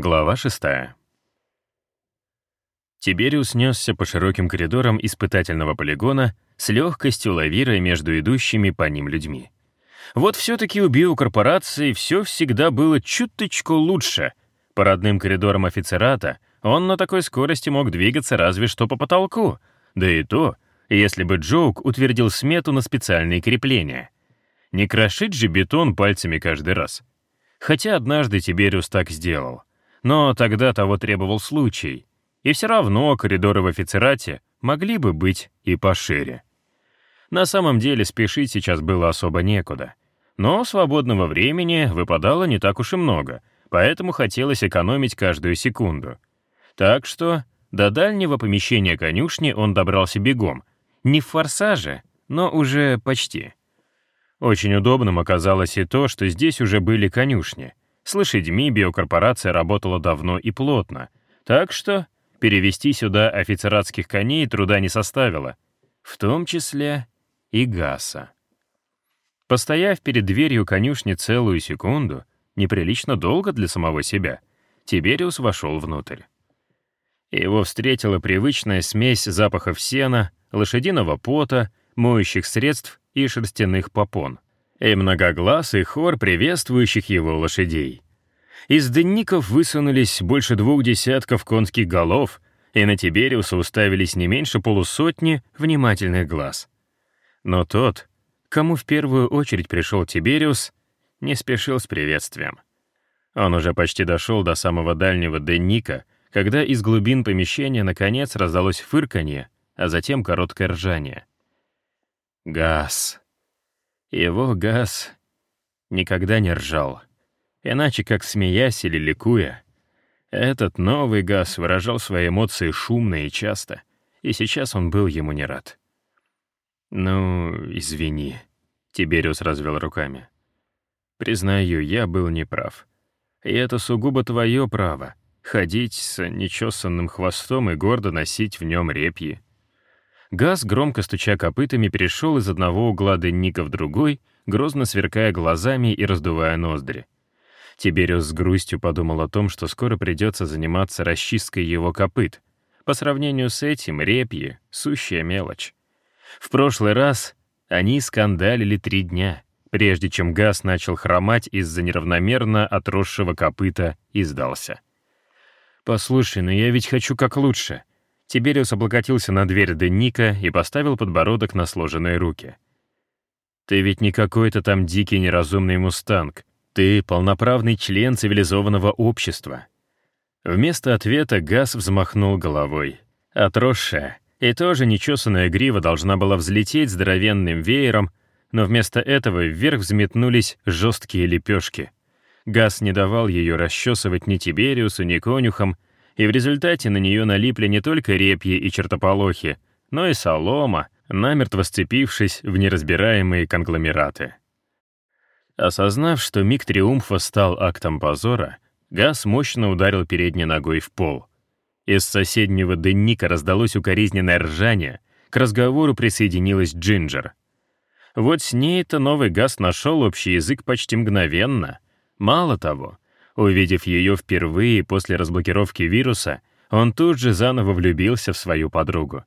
Глава шестая. Тибериус несся по широким коридорам испытательного полигона с легкостью лавируя между идущими по ним людьми. Вот все-таки у биокорпорации все всегда было чуточку лучше. По родным коридорам офицерата он на такой скорости мог двигаться разве что по потолку, да и то, если бы Джоук утвердил смету на специальные крепления. Не крошить же бетон пальцами каждый раз. Хотя однажды Тибериус так сделал. Но тогда того требовал случай. И все равно коридоры в офицерате могли бы быть и пошире. На самом деле спешить сейчас было особо некуда. Но свободного времени выпадало не так уж и много, поэтому хотелось экономить каждую секунду. Так что до дальнего помещения конюшни он добрался бегом. Не в форсаже, но уже почти. Очень удобным оказалось и то, что здесь уже были конюшни. С лошадьми биокорпорация работала давно и плотно, так что перевести сюда офицератских коней труда не составило, в том числе и Гаса. Постояв перед дверью конюшни целую секунду, неприлично долго для самого себя, Тибериус вошел внутрь. Его встретила привычная смесь запахов сена, лошадиного пота, моющих средств и шерстяных попон, и многогласый хор приветствующих его лошадей. Из дынников высунулись больше двух десятков конских голов, и на Тибериуса уставились не меньше полусотни внимательных глаз. Но тот, кому в первую очередь пришел Тибериус, не спешил с приветствием. Он уже почти дошел до самого дальнего денника, когда из глубин помещения наконец раздалось фырканье, а затем короткое ржание. Газ. Его газ никогда не ржал. Иначе как смеясь или ликуя. Этот новый газ выражал свои эмоции шумно и часто, и сейчас он был ему не рад. «Ну, извини», — Тибериус развел руками. «Признаю, я был неправ. И это сугубо твое право — ходить с нечесанным хвостом и гордо носить в нем репьи. Газ, громко стуча копытами, перешел из одного угла денника в другой, грозно сверкая глазами и раздувая ноздри. Тибериус с грустью подумал о том, что скоро придется заниматься расчисткой его копыт. По сравнению с этим, репьи — сущая мелочь. В прошлый раз они скандалили три дня, прежде чем газ начал хромать из-за неравномерно отросшего копыта и сдался. «Послушай, но я ведь хочу как лучше», Тибериус облокотился на дверь Денника и поставил подбородок на сложенные руки. «Ты ведь не какой-то там дикий неразумный мустанг. Ты полноправный член цивилизованного общества». Вместо ответа Газ взмахнул головой. Отросшая и тоже нечесанная грива должна была взлететь здоровенным веером, но вместо этого вверх взметнулись жесткие лепешки. Газ не давал ее расчесывать ни Тибериусу, ни конюхам, и в результате на нее налипли не только репьи и чертополохи, но и солома, намертво сцепившись в неразбираемые конгломераты. Осознав, что миг триумфа стал актом позора, Газ мощно ударил передней ногой в пол. Из соседнего дынника раздалось укоризненное ржание, к разговору присоединилась Джинджер. Вот с ней-то новый Газ нашел общий язык почти мгновенно. Мало того, Увидев ее впервые после разблокировки вируса, он тут же заново влюбился в свою подругу.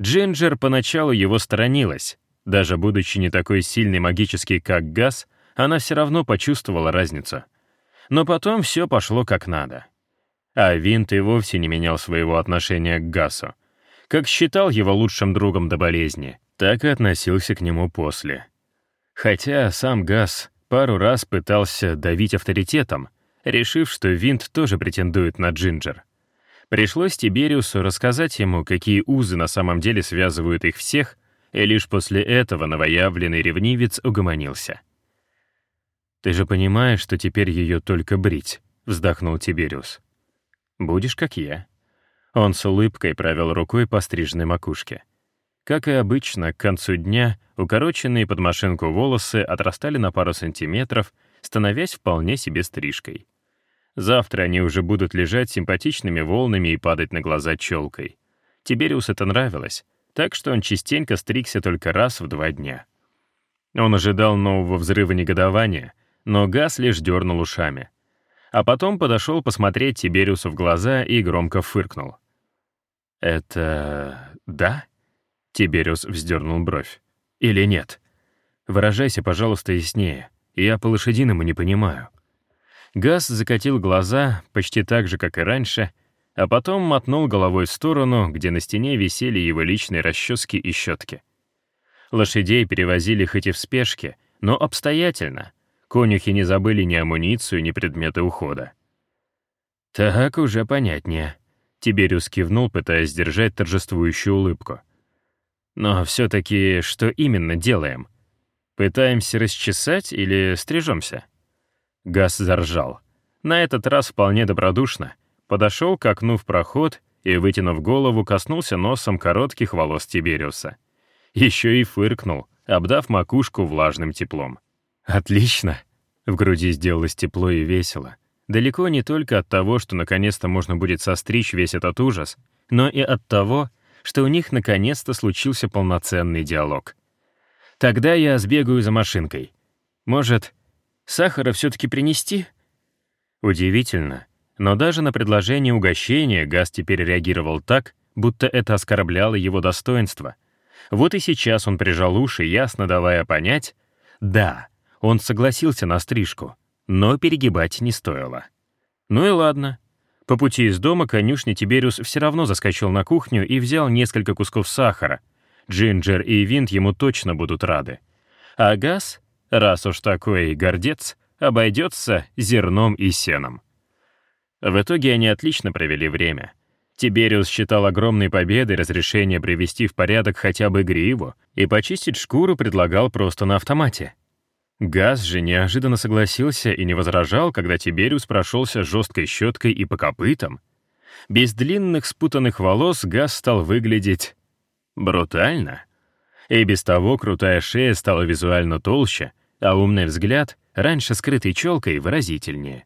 Джинджер поначалу его сторонилась. Даже будучи не такой сильный магический, как Газ, она все равно почувствовала разницу. Но потом все пошло как надо. А Винт и вовсе не менял своего отношения к Гасу. Как считал его лучшим другом до болезни, так и относился к нему после. Хотя сам Гас пару раз пытался давить авторитетом — решив, что Винт тоже претендует на Джинджер. Пришлось Тибериусу рассказать ему, какие узы на самом деле связывают их всех, и лишь после этого новоявленный ревнивец угомонился. «Ты же понимаешь, что теперь ее только брить», — вздохнул Тибериус. «Будешь как я». Он с улыбкой провел рукой по стрижной макушке. Как и обычно, к концу дня укороченные под машинку волосы отрастали на пару сантиметров, становясь вполне себе стрижкой. Завтра они уже будут лежать симпатичными волнами и падать на глаза челкой. Тибериус это нравилось, так что он частенько стригся только раз в два дня. Он ожидал нового взрыва негодования, но Газ лишь дернул ушами. А потом подошел посмотреть Тибериусу в глаза и громко фыркнул. «Это... да?» Тибериус вздернул бровь. «Или нет? Выражайся, пожалуйста, яснее. Я по-лошадиному не понимаю». Газ закатил глаза, почти так же, как и раньше, а потом мотнул головой в сторону, где на стене висели его личные расчески и щетки. Лошадей перевозили хоть и в спешке, но обстоятельно. Конюхи не забыли ни амуницию, ни предметы ухода. «Так уже понятнее», — Тибериус кивнул, пытаясь сдержать торжествующую улыбку. «Но все-таки что именно делаем? Пытаемся расчесать или стрижемся?» Газ заржал. На этот раз вполне добродушно. Подошел к окну в проход и, вытянув голову, коснулся носом коротких волос Тибериуса. Еще и фыркнул, обдав макушку влажным теплом. «Отлично!» В груди сделалось тепло и весело. Далеко не только от того, что наконец-то можно будет состричь весь этот ужас, но и от того, что у них наконец-то случился полноценный диалог. «Тогда я сбегаю за машинкой. Может, Сахара все-таки принести?» Удивительно, но даже на предложение угощения Газ теперь реагировал так, будто это оскорбляло его достоинство. Вот и сейчас он прижал уши, ясно давая понять, да, он согласился на стрижку, но перегибать не стоило. Ну и ладно. По пути из дома конюшни Тибериус все равно заскочил на кухню и взял несколько кусков сахара. Джинджер и Винт ему точно будут рады. А Газ раз уж такой гордец, обойдется зерном и сеном. В итоге они отлично провели время. Тибериус считал огромной победой разрешение привести в порядок хотя бы гриву и почистить шкуру предлагал просто на автомате. Газ же неожиданно согласился и не возражал, когда Тибериус прошелся жесткой щеткой и по копытам. Без длинных спутанных волос Газ стал выглядеть брутально. И без того крутая шея стала визуально толще, а умный взгляд, раньше скрытый челкой, выразительнее.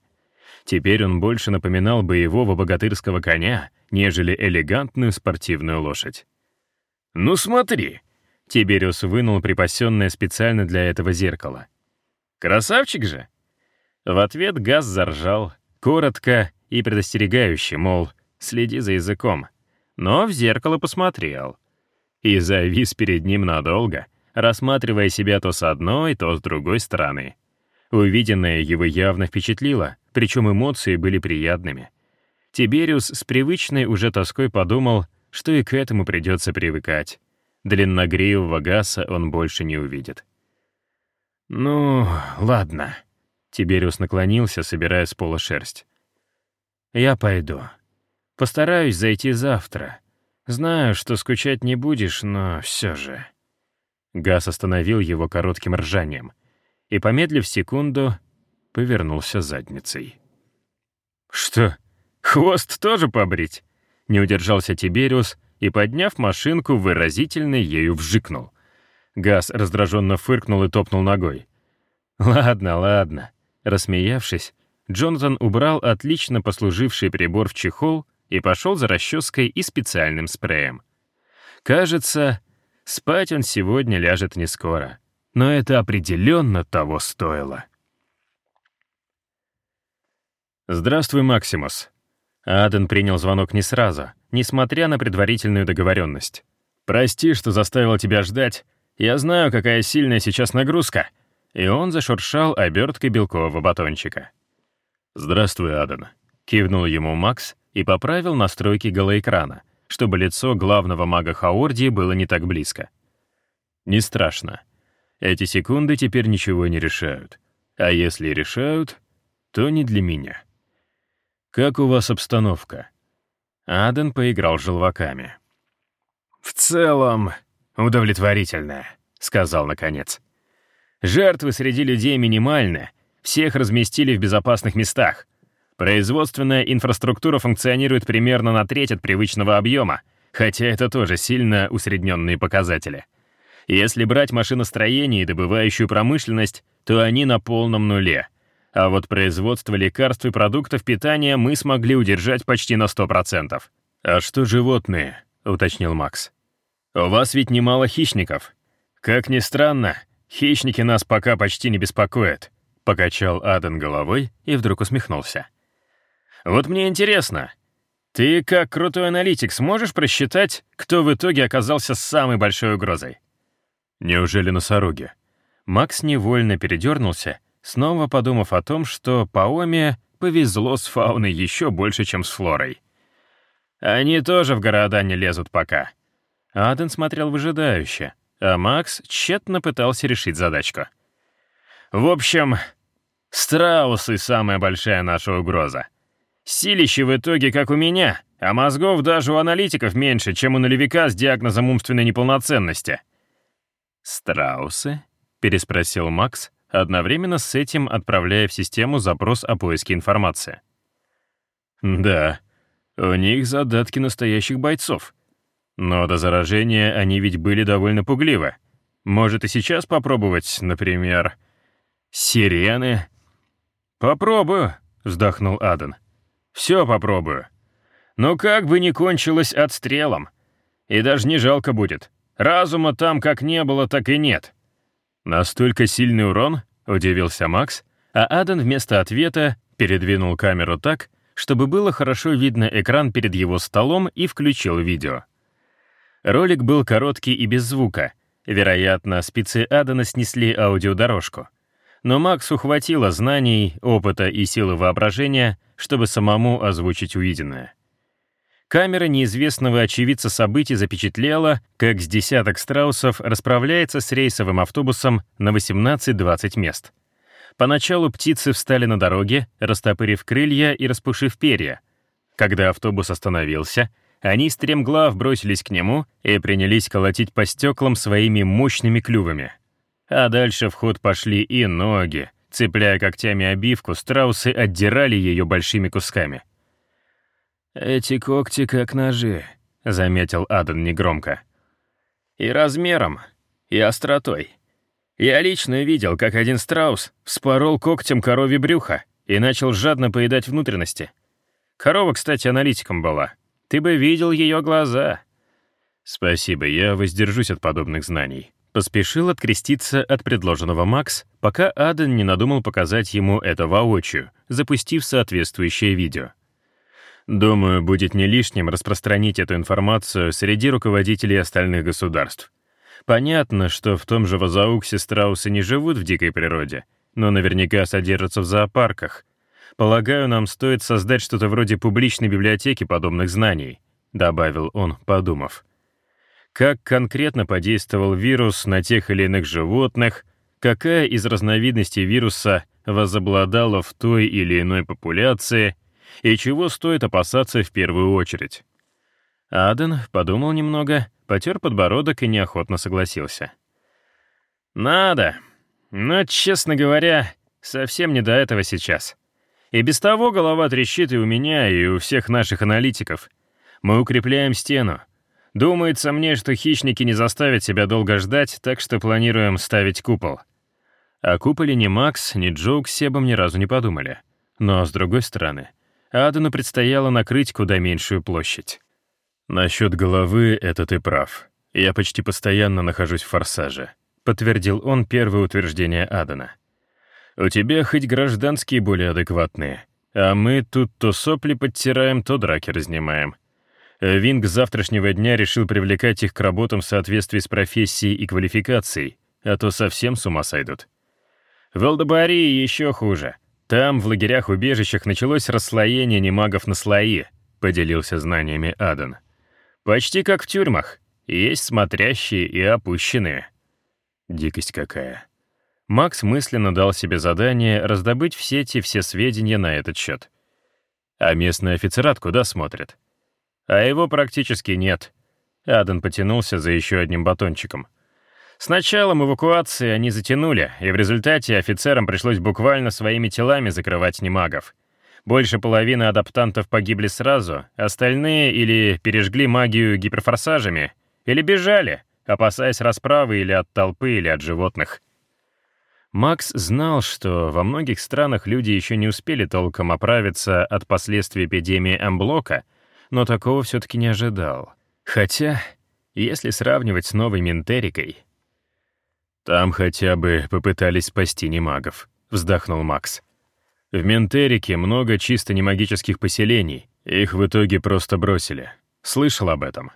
Теперь он больше напоминал боевого богатырского коня, нежели элегантную спортивную лошадь. «Ну смотри!» — Тибериус вынул припасенное специально для этого зеркало. «Красавчик же!» В ответ Газ заржал, коротко и предостерегающе, мол, следи за языком. Но в зеркало посмотрел. И завис перед ним надолго — рассматривая себя то с одной, то с другой стороны. Увиденное его явно впечатлило, причем эмоции были приятными. Тибериус с привычной уже тоской подумал, что и к этому придется привыкать. Длинногривого Гаса он больше не увидит. «Ну, ладно». Тибериус наклонился, собирая с пола шерсть. «Я пойду. Постараюсь зайти завтра. Знаю, что скучать не будешь, но все же...» Газ остановил его коротким ржанием и, помедлив секунду, повернулся задницей. «Что, хвост тоже побрить?» Не удержался Тибериус и, подняв машинку, выразительно ею вжикнул. Газ раздраженно фыркнул и топнул ногой. «Ладно, ладно». Рассмеявшись, Джонатан убрал отлично послуживший прибор в чехол и пошел за расческой и специальным спреем. Кажется, Спать он сегодня ляжет не скоро, но это определенно того стоило. «Здравствуй, Максимус». Аден принял звонок не сразу, несмотря на предварительную договоренность. «Прости, что заставил тебя ждать. Я знаю, какая сильная сейчас нагрузка». И он зашуршал оберткой белкового батончика. «Здравствуй, Аден», — кивнул ему Макс и поправил настройки голоэкрана, чтобы лицо главного мага Хаордии было не так близко. Не страшно. Эти секунды теперь ничего не решают. А если решают, то не для меня. Как у вас обстановка? Аден поиграл желваками. «В целом, удовлетворительно», — сказал наконец. «Жертвы среди людей минимальны, всех разместили в безопасных местах. Производственная инфраструктура функционирует примерно на треть от привычного объема, хотя это тоже сильно усредненные показатели. Если брать машиностроение и добывающую промышленность, то они на полном нуле. А вот производство лекарств и продуктов питания мы смогли удержать почти на 100%. «А что животные?» — уточнил Макс. «У вас ведь немало хищников. Как ни странно, хищники нас пока почти не беспокоят», — покачал Аден головой и вдруг усмехнулся. Вот мне интересно, ты, как крутой аналитик, сможешь просчитать, кто в итоге оказался самой большой угрозой? Неужели носороги? Макс невольно передернулся, снова подумав о том, что Паоме повезло с фауной еще больше, чем с флорой. Они тоже в города не лезут пока. Аден смотрел выжидающе, а Макс тщетно пытался решить задачку. В общем, страусы — самая большая наша угроза. Силище в итоге как у меня, а мозгов даже у аналитиков меньше, чем у нулевика с диагнозом умственной неполноценности. «Страусы?» — переспросил Макс, одновременно с этим отправляя в систему запрос о поиске информации. «Да, у них задатки настоящих бойцов. Но до заражения они ведь были довольно пугливы. Может и сейчас попробовать, например, сирены?» «Попробую», — вздохнул Аден. Все попробую. Но как бы ни кончилось отстрелом. И даже не жалко будет. Разума там как не было, так и нет. Настолько сильный урон, удивился Макс, а Адан вместо ответа передвинул камеру так, чтобы было хорошо видно экран перед его столом и включил видео. Ролик был короткий и без звука. Вероятно, спецы Адана снесли аудиодорожку но Максу хватило знаний, опыта и силы воображения, чтобы самому озвучить увиденное. Камера неизвестного очевидца событий запечатлела, как с десяток страусов расправляется с рейсовым автобусом на 18-20 мест. Поначалу птицы встали на дороге, растопырив крылья и распушив перья. Когда автобус остановился, они стремглав бросились к нему и принялись колотить по стеклам своими мощными клювами — а дальше в ход пошли и ноги. Цепляя когтями обивку, страусы отдирали ее большими кусками. «Эти когти как ножи», — заметил Адан негромко. «И размером, и остротой. Я лично видел, как один страус вспорол когтем корове брюха и начал жадно поедать внутренности. Корова, кстати, аналитиком была. Ты бы видел ее глаза». «Спасибо, я воздержусь от подобных знаний», Поспешил откреститься от предложенного Макс, пока Аден не надумал показать ему это воочию, запустив соответствующее видео. Думаю, будет не лишним распространить эту информацию среди руководителей остальных государств. Понятно, что в том же Вазауксе страусы не живут в дикой природе, но наверняка содержатся в зоопарках. Полагаю, нам стоит создать что-то вроде публичной библиотеки подобных знаний, добавил он, подумав как конкретно подействовал вирус на тех или иных животных, какая из разновидностей вируса возобладала в той или иной популяции и чего стоит опасаться в первую очередь. Аден подумал немного, потер подбородок и неохотно согласился. «Надо. Но, честно говоря, совсем не до этого сейчас. И без того голова трещит и у меня, и у всех наших аналитиков. Мы укрепляем стену, Думается мне, что хищники не заставят себя долго ждать, так что планируем ставить купол. О куполе ни Макс, ни Джоук Себом ни разу не подумали. Но, с другой стороны, Адану предстояло накрыть куда меньшую площадь. «Насчет головы это ты прав. Я почти постоянно нахожусь в форсаже», — подтвердил он первое утверждение Адана. «У тебя хоть гражданские более адекватные, а мы тут то сопли подтираем, то драки разнимаем. Винг с завтрашнего дня решил привлекать их к работам в соответствии с профессией и квалификацией, а то совсем с ума сойдут. В Элдобарии еще хуже. Там, в лагерях-убежищах, началось расслоение немагов на слои, поделился знаниями Адан. Почти как в тюрьмах. Есть смотрящие и опущенные. Дикость какая. Макс мысленно дал себе задание раздобыть в сети все сведения на этот счет. А местный офицерат куда смотрит? А его практически нет. Аден потянулся за еще одним батончиком. С началом эвакуации они затянули, и в результате офицерам пришлось буквально своими телами закрывать немагов. Больше половины адаптантов погибли сразу, остальные или пережгли магию гиперфорсажами, или бежали, опасаясь расправы или от толпы, или от животных. Макс знал, что во многих странах люди еще не успели толком оправиться от последствий эпидемии Амблока — но такого все-таки не ожидал. Хотя, если сравнивать с новой Ментерикой... «Там хотя бы попытались спасти немагов», — вздохнул Макс. В Ментерике много чисто немагических поселений, их в итоге просто бросили. Слышал об этом.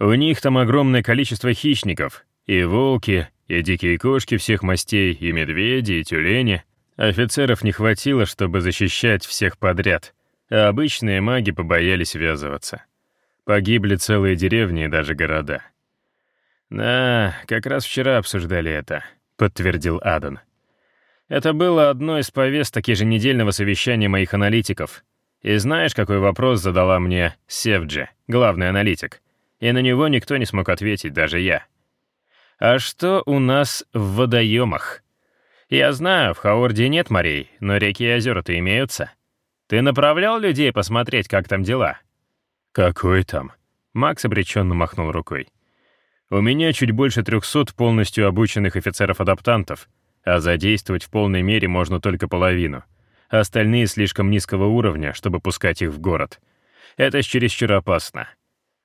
У них там огромное количество хищников, и волки, и дикие кошки всех мастей, и медведи, и тюлени. Офицеров не хватило, чтобы защищать всех подряд, а обычные маги побоялись ввязываться. Погибли целые деревни и даже города. «Да, как раз вчера обсуждали это», — подтвердил Адан. «Это было одно из повесток еженедельного совещания моих аналитиков. И знаешь, какой вопрос задала мне Севджи, главный аналитик? И на него никто не смог ответить, даже я. А что у нас в водоемах? Я знаю, в Хаорде нет морей, но реки и озера-то имеются. Ты направлял людей посмотреть, как там дела?» «Какой там?» Макс обреченно махнул рукой. «У меня чуть больше трехсот полностью обученных офицеров-адаптантов, а задействовать в полной мере можно только половину. Остальные слишком низкого уровня, чтобы пускать их в город. Это чересчур опасно.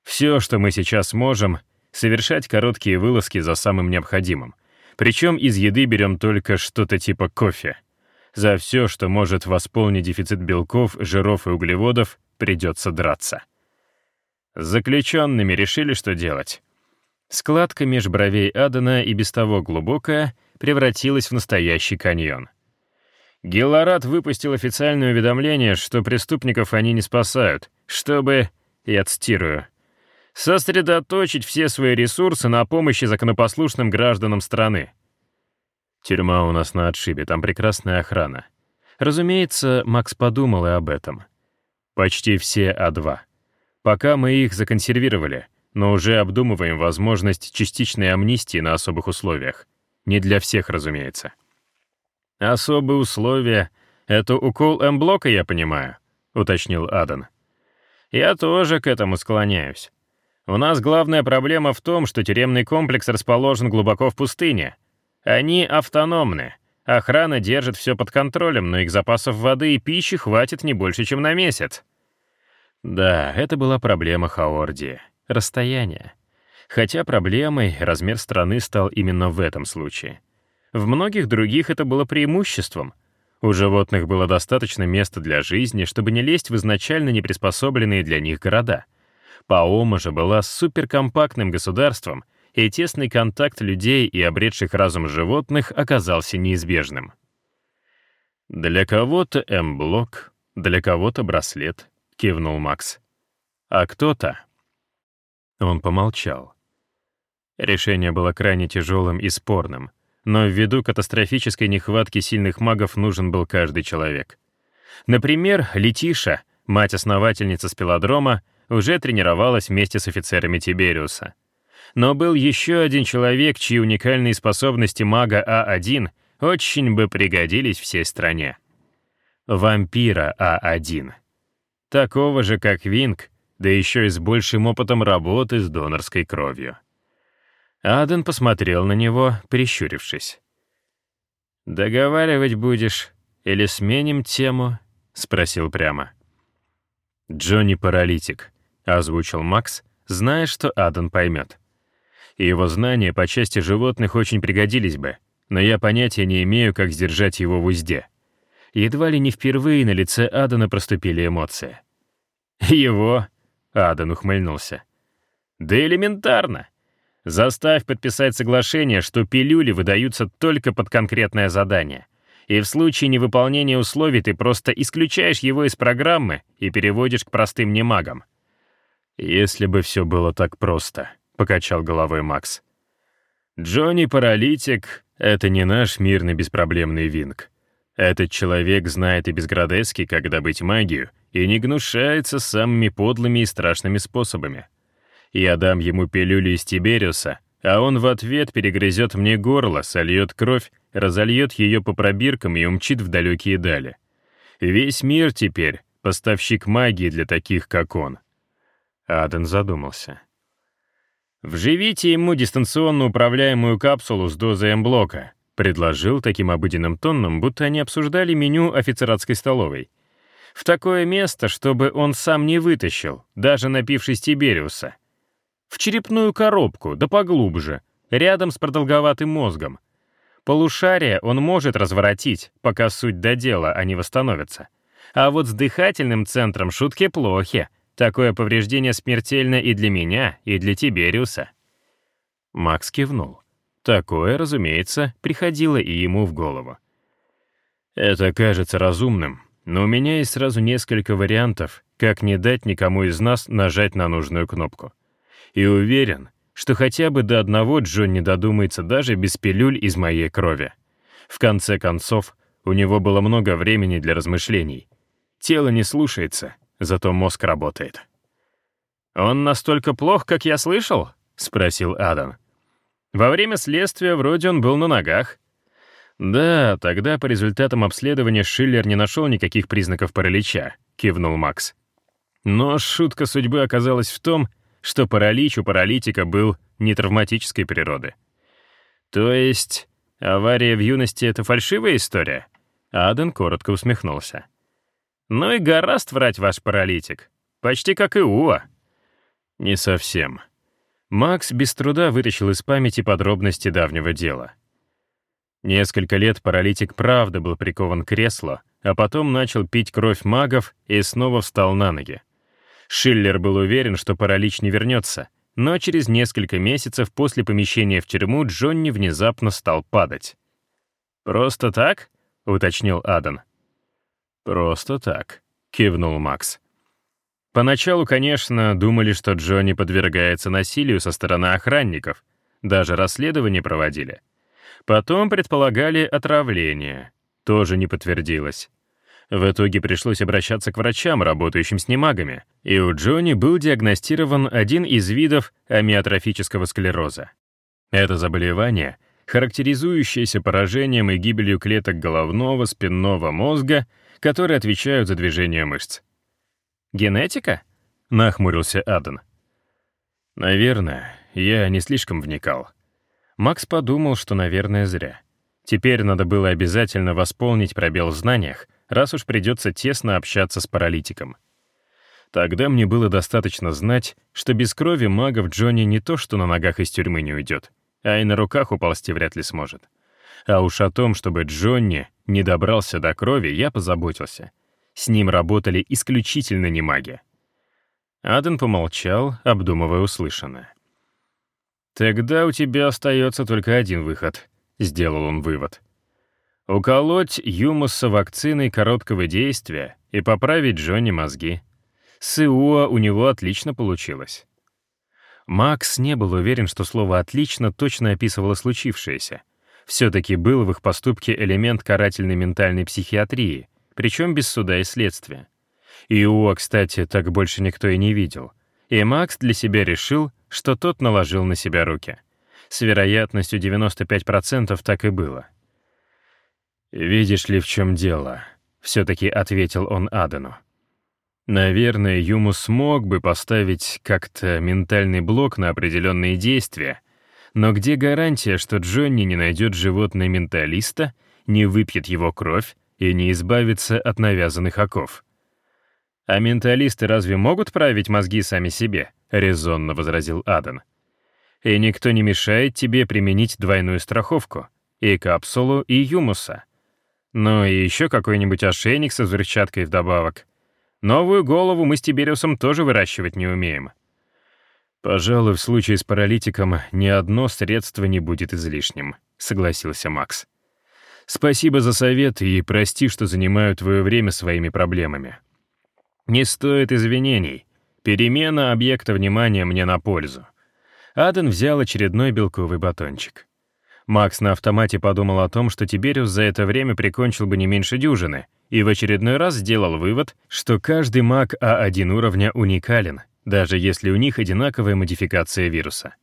Все, что мы сейчас можем, совершать короткие вылазки за самым необходимым. Причем из еды берем только что-то типа кофе. За все, что может восполнить дефицит белков, жиров и углеводов, придется драться. Заключенными решили, что делать. Складка меж бровей Адана и без того глубокая превратилась в настоящий каньон. Гелларат выпустил официальное уведомление, что преступников они не спасают, чтобы, я цитирую, «сосредоточить все свои ресурсы на помощи законопослушным гражданам страны». Тюрьма у нас на отшибе, там прекрасная охрана. Разумеется, Макс подумал и об этом. Почти все А2. Пока мы их законсервировали, но уже обдумываем возможность частичной амнистии на особых условиях. Не для всех, разумеется. «Особые условия — это укол М-блока, я понимаю», — уточнил Адан. «Я тоже к этому склоняюсь. У нас главная проблема в том, что тюремный комплекс расположен глубоко в пустыне. Они автономны. Охрана держит все под контролем, но их запасов воды и пищи хватит не больше, чем на месяц. Да, это была проблема Хаорди. Расстояние. Хотя проблемой размер страны стал именно в этом случае. В многих других это было преимуществом. У животных было достаточно места для жизни, чтобы не лезть в изначально неприспособленные для них города. Паома же была суперкомпактным государством, и тесный контакт людей и обретших разум животных оказался неизбежным. Для кого-то М-блок, для кого-то браслет, — кивнул Макс. «А кто-то?» Он помолчал. Решение было крайне тяжелым и спорным, но ввиду катастрофической нехватки сильных магов нужен был каждый человек. Например, Летиша, мать-основательница спилодрома, уже тренировалась вместе с офицерами Тибериуса. Но был еще один человек, чьи уникальные способности мага А1 очень бы пригодились всей стране. Вампира А1 такого же, как Винг, да еще и с большим опытом работы с донорской кровью. Аден посмотрел на него, прищурившись. «Договаривать будешь или сменим тему?» — спросил прямо. «Джонни паралитик», — озвучил Макс, зная, что Аден поймет. Его знания по части животных очень пригодились бы, но я понятия не имею, как сдержать его в узде. Едва ли не впервые на лице Адана проступили эмоции. «Его?» — Адан ухмыльнулся. «Да элементарно. Заставь подписать соглашение, что пилюли выдаются только под конкретное задание. И в случае невыполнения условий ты просто исключаешь его из программы и переводишь к простым немагам». «Если бы все было так просто», — покачал головой Макс. «Джонни Паралитик — это не наш мирный беспроблемный винг. Этот человек знает и без Градески, как добыть магию, и не гнушается самыми подлыми и страшными способами. Я дам ему пилюлю из Тибериуса, а он в ответ перегрызет мне горло, сольет кровь, разольет ее по пробиркам и умчит в далекие дали. Весь мир теперь — поставщик магии для таких, как он. Аден задумался. «Вживите ему дистанционно управляемую капсулу с дозой М-блока», Предложил таким обыденным тоном, будто они обсуждали меню офицератской столовой. В такое место, чтобы он сам не вытащил, даже напившись Тибериуса. В черепную коробку, да поглубже, рядом с продолговатым мозгом. Полушарие он может разворотить, пока суть до дела, а не восстановится. А вот с дыхательным центром шутки плохи. Такое повреждение смертельно и для меня, и для Тибериуса. Макс кивнул. Такое, разумеется, приходило и ему в голову. Это кажется разумным, но у меня есть сразу несколько вариантов, как не дать никому из нас нажать на нужную кнопку. И уверен, что хотя бы до одного Джон не додумается даже без пилюль из моей крови. В конце концов, у него было много времени для размышлений. Тело не слушается, зато мозг работает. «Он настолько плох, как я слышал?» — спросил Адам. «Во время следствия вроде он был на ногах». «Да, тогда по результатам обследования Шиллер не нашел никаких признаков паралича», — кивнул Макс. Но шутка судьбы оказалась в том, что паралич у паралитика был не травматической природы. То есть авария в юности — это фальшивая история? Аден коротко усмехнулся. Ну и гораст врать ваш паралитик. Почти как и Уа. Не совсем. Макс без труда вытащил из памяти подробности давнего дела. Несколько лет паралитик правда был прикован к креслу, а потом начал пить кровь магов и снова встал на ноги. Шиллер был уверен, что паралич не вернется, но через несколько месяцев после помещения в тюрьму Джонни внезапно стал падать. «Просто так?» — уточнил Адан. «Просто так», — кивнул Макс. Поначалу, конечно, думали, что Джонни подвергается насилию со стороны охранников, даже расследование проводили. Потом предполагали отравление, тоже не подтвердилось. В итоге пришлось обращаться к врачам, работающим с немагами, и у Джонни был диагностирован один из видов амиотрофического склероза. Это заболевание, характеризующееся поражением и гибелью клеток головного, спинного мозга, которые отвечают за движение мышц. «Генетика?» — нахмурился Адан. «Наверное, я не слишком вникал». Макс подумал, что, наверное, зря. Теперь надо было обязательно восполнить пробел в знаниях, раз уж придется тесно общаться с паралитиком. Тогда мне было достаточно знать, что без крови магов Джонни не то что на ногах из тюрьмы не уйдет, а и на руках уползти вряд ли сможет. А уж о том, чтобы Джонни не добрался до крови, я позаботился. С ним работали исключительно не маги. Аден помолчал, обдумывая услышанное. «Тогда у тебя остается только один выход», — сделал он вывод. Уколоть Юмуса вакциной короткого действия и поправить Джонни мозги. С Иуа у него отлично получилось. Макс не был уверен, что слово «отлично» точно описывало случившееся. Все-таки был в их поступке элемент карательной ментальной психиатрии, причем без суда и следствия. Иуа, кстати, так больше никто и не видел. И Макс для себя решил, что тот наложил на себя руки. С вероятностью 95% так и было. «Видишь ли, в чем дело?» — все-таки ответил он Адану. Наверное, Юму смог бы поставить как-то ментальный блок на определенные действия, но где гарантия, что Джонни не найдет животное менталиста, не выпьет его кровь и не избавится от навязанных оков? «А менталисты разве могут править мозги сами себе?» — резонно возразил Адан. «И никто не мешает тебе применить двойную страховку — и капсулу, и юмуса. Ну и еще какой-нибудь ошейник со взрывчаткой вдобавок. Новую голову мы с Тибериусом тоже выращивать не умеем. Пожалуй, в случае с паралитиком ни одно средство не будет излишним, согласился Макс. Спасибо за совет и прости, что занимаю твое время своими проблемами. Не стоит извинений. Перемена объекта внимания мне на пользу. Аден взял очередной белковый батончик. Макс на автомате подумал о том, что Тибериус за это время прикончил бы не меньше дюжины, и в очередной раз сделал вывод, что каждый маг А1 уровня уникален, даже если у них одинаковая модификация вируса.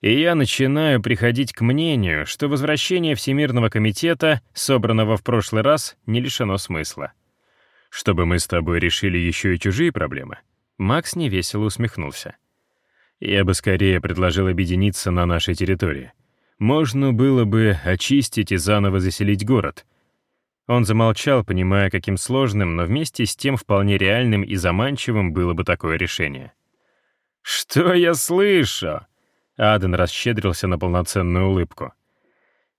И я начинаю приходить к мнению, что возвращение Всемирного комитета, собранного в прошлый раз, не лишено смысла. Чтобы мы с тобой решили еще и чужие проблемы. Макс невесело усмехнулся. Я бы скорее предложил объединиться на нашей территории — можно было бы очистить и заново заселить город. Он замолчал, понимая, каким сложным, но вместе с тем вполне реальным и заманчивым было бы такое решение. «Что я слышу?» Аден расщедрился на полноценную улыбку.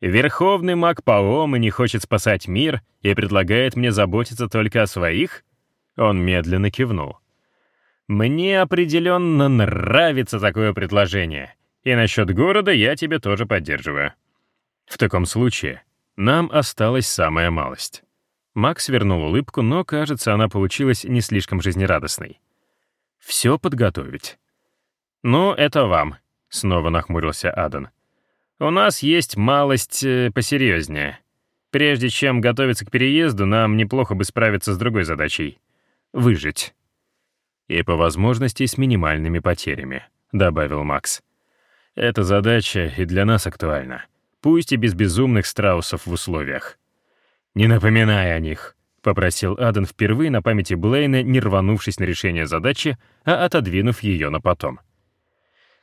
Верховный маг Паомы не хочет спасать мир и предлагает мне заботиться только о своих? Он медленно кивнул. Мне определенно нравится такое предложение. И насчет города я тебе тоже поддерживаю. В таком случае нам осталась самая малость. Макс вернул улыбку, но, кажется, она получилась не слишком жизнерадостной. Все подготовить. «Ну, это вам», — снова нахмурился Адан. «У нас есть малость э, посерьезнее. Прежде чем готовиться к переезду, нам неплохо бы справиться с другой задачей — выжить». «И по возможности с минимальными потерями», — добавил Макс. «Эта задача и для нас актуальна, пусть и без безумных страусов в условиях». «Не напоминай о них», — попросил Адан впервые на памяти Блейна, не рванувшись на решение задачи, а отодвинув ее на потом.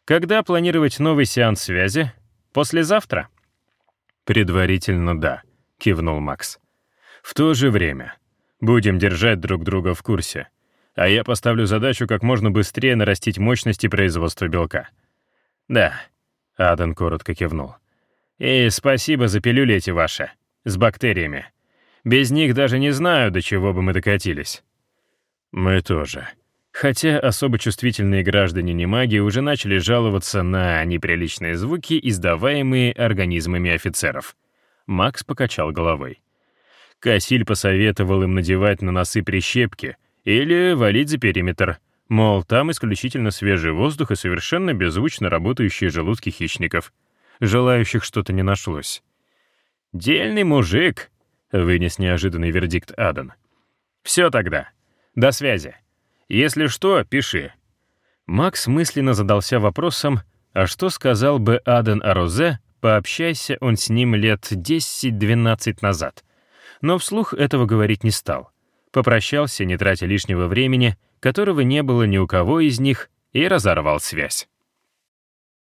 Когда планировать новый сеанс связи? Послезавтра? Предварительно да, кивнул Макс. В то же время будем держать друг друга в курсе, а я поставлю задачу как можно быстрее нарастить мощности производства белка. Да, Адан коротко кивнул. И спасибо за пилюли эти ваши, с бактериями. Без них даже не знаю, до чего бы мы докатились. Мы тоже, Хотя особо чувствительные граждане-немаги уже начали жаловаться на неприличные звуки, издаваемые организмами офицеров. Макс покачал головой. Кассиль посоветовал им надевать на носы прищепки или валить за периметр, мол, там исключительно свежий воздух и совершенно беззвучно работающие желудки хищников. Желающих что-то не нашлось. «Дельный мужик», — вынес неожиданный вердикт Адан. «Все тогда. До связи». Если что, пиши». Макс мысленно задался вопросом, а что сказал бы Аден Арозе, пообщайся он с ним лет 10-12 назад. Но вслух этого говорить не стал. Попрощался, не тратя лишнего времени, которого не было ни у кого из них, и разорвал связь.